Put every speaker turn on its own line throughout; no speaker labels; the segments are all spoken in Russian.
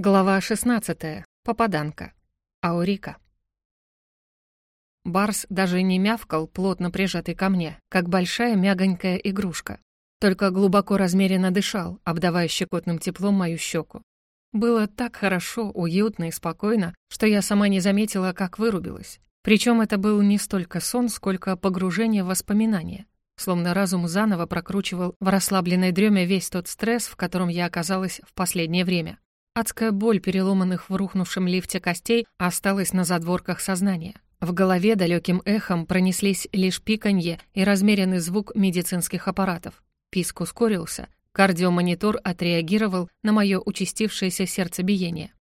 Глава 16. Попаданка. Аурика. Барс даже не мявкал, плотно прижатый ко мне, как большая мягонькая игрушка. Только глубоко размеренно дышал, обдавая щекотным теплом мою щеку. Было так хорошо, уютно и спокойно, что я сама не заметила, как вырубилась. Причем это был не столько сон, сколько погружение в воспоминания. Словно разум заново прокручивал в расслабленной дреме весь тот стресс, в котором я оказалась в последнее время. Адская боль переломанных в рухнувшем лифте костей осталась на задворках сознания. В голове далеким эхом пронеслись лишь пиканье и размеренный звук медицинских аппаратов. Писк ускорился, кардиомонитор отреагировал на мое участившееся сердцебиение.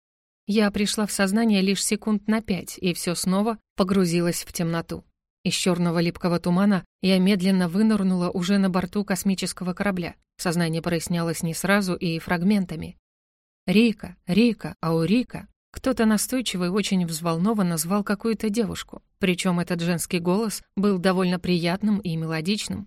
Я пришла в сознание лишь секунд на пять, и все снова погрузилась в темноту. Из черного липкого тумана я медленно вынырнула уже на борту космического корабля. Сознание прояснялось не сразу и фрагментами. Рика, Рика, Аурика. Кто-то настойчиво и очень взволнованно звал какую-то девушку. Причем этот женский голос был довольно приятным и мелодичным.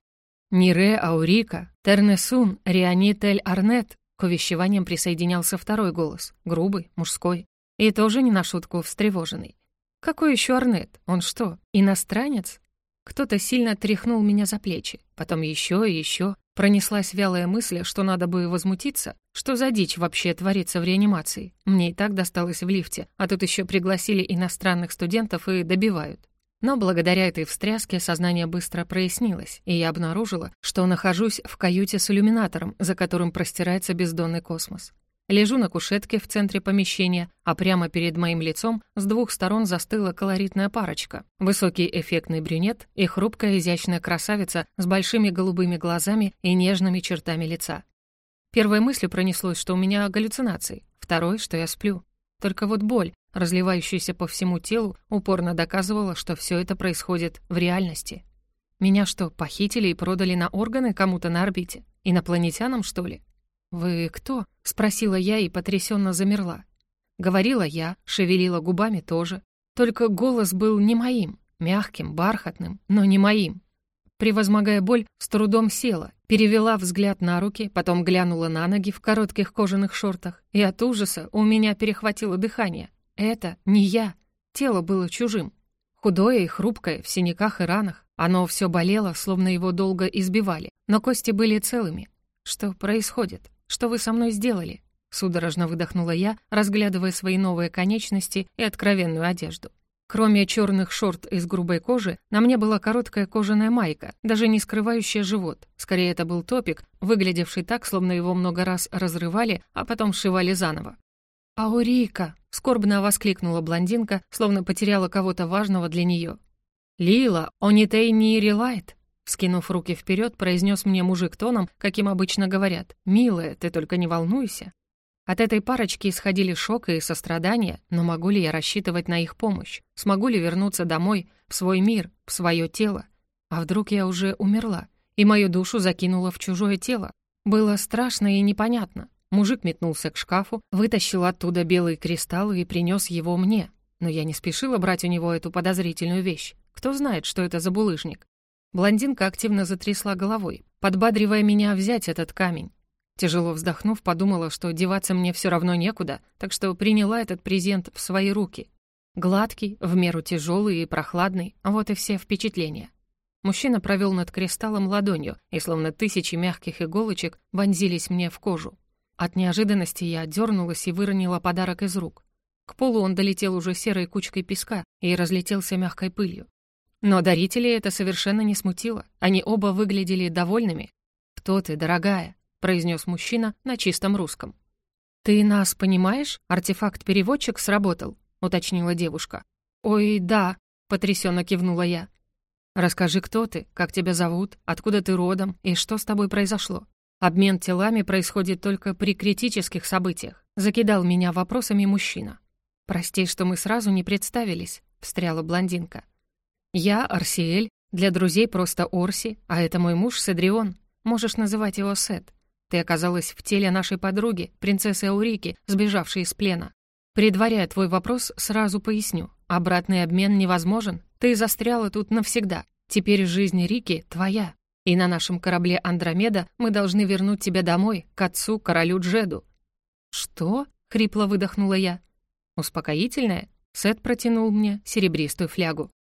«Нире Аурика, Тернесун, Рианитель Арнет». К увещеваниям присоединялся второй голос, грубый, мужской. И тоже не на шутку встревоженный. «Какой еще Арнет? Он что, иностранец?» Кто-то сильно тряхнул меня за плечи, потом еще и еще. Пронеслась вялая мысль, что надо бы возмутиться. Что за дичь вообще творится в реанимации? Мне и так досталось в лифте, а тут еще пригласили иностранных студентов и добивают. Но благодаря этой встряске сознание быстро прояснилось, и я обнаружила, что нахожусь в каюте с иллюминатором, за которым простирается бездонный космос. Лежу на кушетке в центре помещения, а прямо перед моим лицом с двух сторон застыла колоритная парочка. Высокий эффектный брюнет и хрупкая изящная красавица с большими голубыми глазами и нежными чертами лица. Первой мыслью пронеслось, что у меня галлюцинации, второй, что я сплю. Только вот боль, разливающаяся по всему телу, упорно доказывала, что все это происходит в реальности. Меня что, похитили и продали на органы кому-то на орбите? Инопланетянам, что ли? «Вы кто?» — спросила я и потрясенно замерла. Говорила я, шевелила губами тоже. Только голос был не моим, мягким, бархатным, но не моим. Превозмогая боль, с трудом села, перевела взгляд на руки, потом глянула на ноги в коротких кожаных шортах, и от ужаса у меня перехватило дыхание. Это не я. Тело было чужим. Худое и хрупкое, в синяках и ранах. Оно все болело, словно его долго избивали, но кости были целыми. Что происходит? Что вы со мной сделали?» Судорожно выдохнула я, разглядывая свои новые конечности и откровенную одежду. Кроме черных шорт из грубой кожи, на мне была короткая кожаная майка, даже не скрывающая живот. Скорее, это был топик, выглядевший так, словно его много раз разрывали, а потом сшивали заново. «Аурика!» — скорбно воскликнула блондинка, словно потеряла кого-то важного для нее. «Лила, онитей не релайт!» Скинув руки вперед, произнес мне мужик тоном, каким обычно говорят. «Милая, ты только не волнуйся». От этой парочки исходили шок и сострадание, но могу ли я рассчитывать на их помощь? Смогу ли вернуться домой, в свой мир, в свое тело? А вдруг я уже умерла, и мою душу закинуло в чужое тело? Было страшно и непонятно. Мужик метнулся к шкафу, вытащил оттуда белые кристаллы и принес его мне. Но я не спешила брать у него эту подозрительную вещь. Кто знает, что это за булыжник? Блондинка активно затрясла головой, подбадривая меня взять этот камень. Тяжело вздохнув, подумала, что деваться мне все равно некуда, так что приняла этот презент в свои руки. Гладкий, в меру тяжелый и прохладный, вот и все впечатления. Мужчина провел над кристаллом ладонью, и словно тысячи мягких иголочек вонзились мне в кожу. От неожиданности я дернулась и выронила подарок из рук. К полу он долетел уже серой кучкой песка и разлетелся мягкой пылью. Но дарителей это совершенно не смутило. Они оба выглядели довольными. «Кто ты, дорогая?» — произнес мужчина на чистом русском. «Ты нас понимаешь? Артефакт-переводчик сработал», — уточнила девушка. «Ой, да», — потрясенно кивнула я. «Расскажи, кто ты, как тебя зовут, откуда ты родом и что с тобой произошло. Обмен телами происходит только при критических событиях», — закидал меня вопросами мужчина. «Прости, что мы сразу не представились», — встряла блондинка. «Я Арсиэль, для друзей просто Орси, а это мой муж Седрион. Можешь называть его Сет. Ты оказалась в теле нашей подруги, принцессы Аурики, сбежавшей из плена. Предваряя твой вопрос, сразу поясню. Обратный обмен невозможен. Ты застряла тут навсегда. Теперь жизнь Рики твоя. И на нашем корабле Андромеда мы должны вернуть тебя домой, к отцу, королю Джеду». «Что?» — хрипло выдохнула я. «Успокоительное?» Сет протянул мне серебристую флягу.